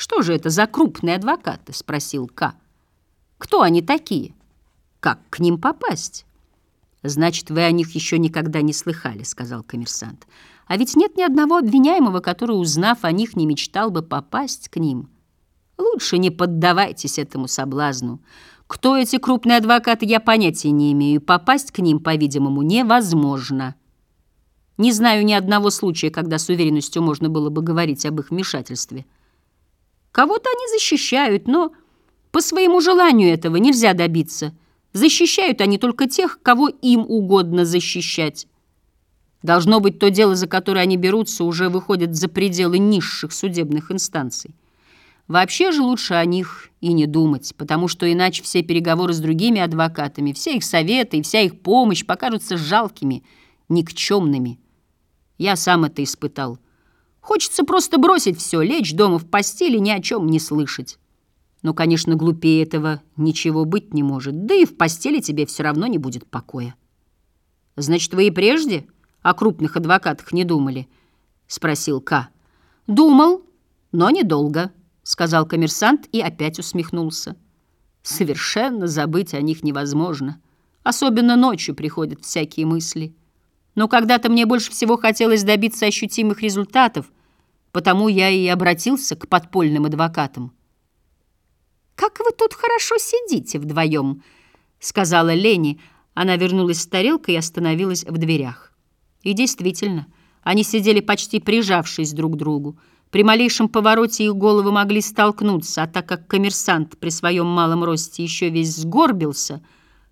«Что же это за крупные адвокаты?» — спросил К. «Кто они такие? Как к ним попасть?» «Значит, вы о них еще никогда не слыхали», — сказал коммерсант. «А ведь нет ни одного обвиняемого, который, узнав о них, не мечтал бы попасть к ним. Лучше не поддавайтесь этому соблазну. Кто эти крупные адвокаты, я понятия не имею, попасть к ним, по-видимому, невозможно. Не знаю ни одного случая, когда с уверенностью можно было бы говорить об их вмешательстве. Кого-то они защищают, но по своему желанию этого нельзя добиться». Защищают они только тех, кого им угодно защищать. Должно быть, то дело, за которое они берутся, уже выходит за пределы низших судебных инстанций. Вообще же лучше о них и не думать, потому что иначе все переговоры с другими адвокатами, все их советы и вся их помощь покажутся жалкими, никчемными. Я сам это испытал. Хочется просто бросить все, лечь дома в постели, ни о чем не слышать. Но, конечно, глупее этого ничего быть не может. Да и в постели тебе все равно не будет покоя. Значит, вы и прежде о крупных адвокатах не думали? Спросил К. Думал, но недолго, сказал коммерсант и опять усмехнулся. Совершенно забыть о них невозможно. Особенно ночью приходят всякие мысли. Но когда-то мне больше всего хотелось добиться ощутимых результатов, потому я и обратился к подпольным адвокатам. «Как вы тут хорошо сидите вдвоем», — сказала Лени. Она вернулась с тарелкой и остановилась в дверях. И действительно, они сидели почти прижавшись друг к другу. При малейшем повороте их головы могли столкнуться, а так как коммерсант при своем малом росте еще весь сгорбился,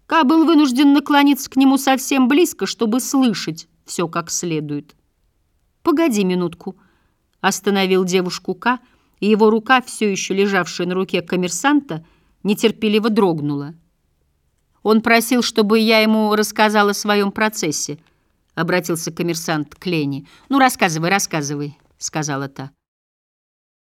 Ка был вынужден наклониться к нему совсем близко, чтобы слышать все как следует. «Погоди минутку», — остановил девушку Ка, — и его рука, все еще лежавшая на руке коммерсанта, нетерпеливо дрогнула. «Он просил, чтобы я ему рассказала о своем процессе», — обратился коммерсант к Лене. «Ну, рассказывай, рассказывай», — сказала та.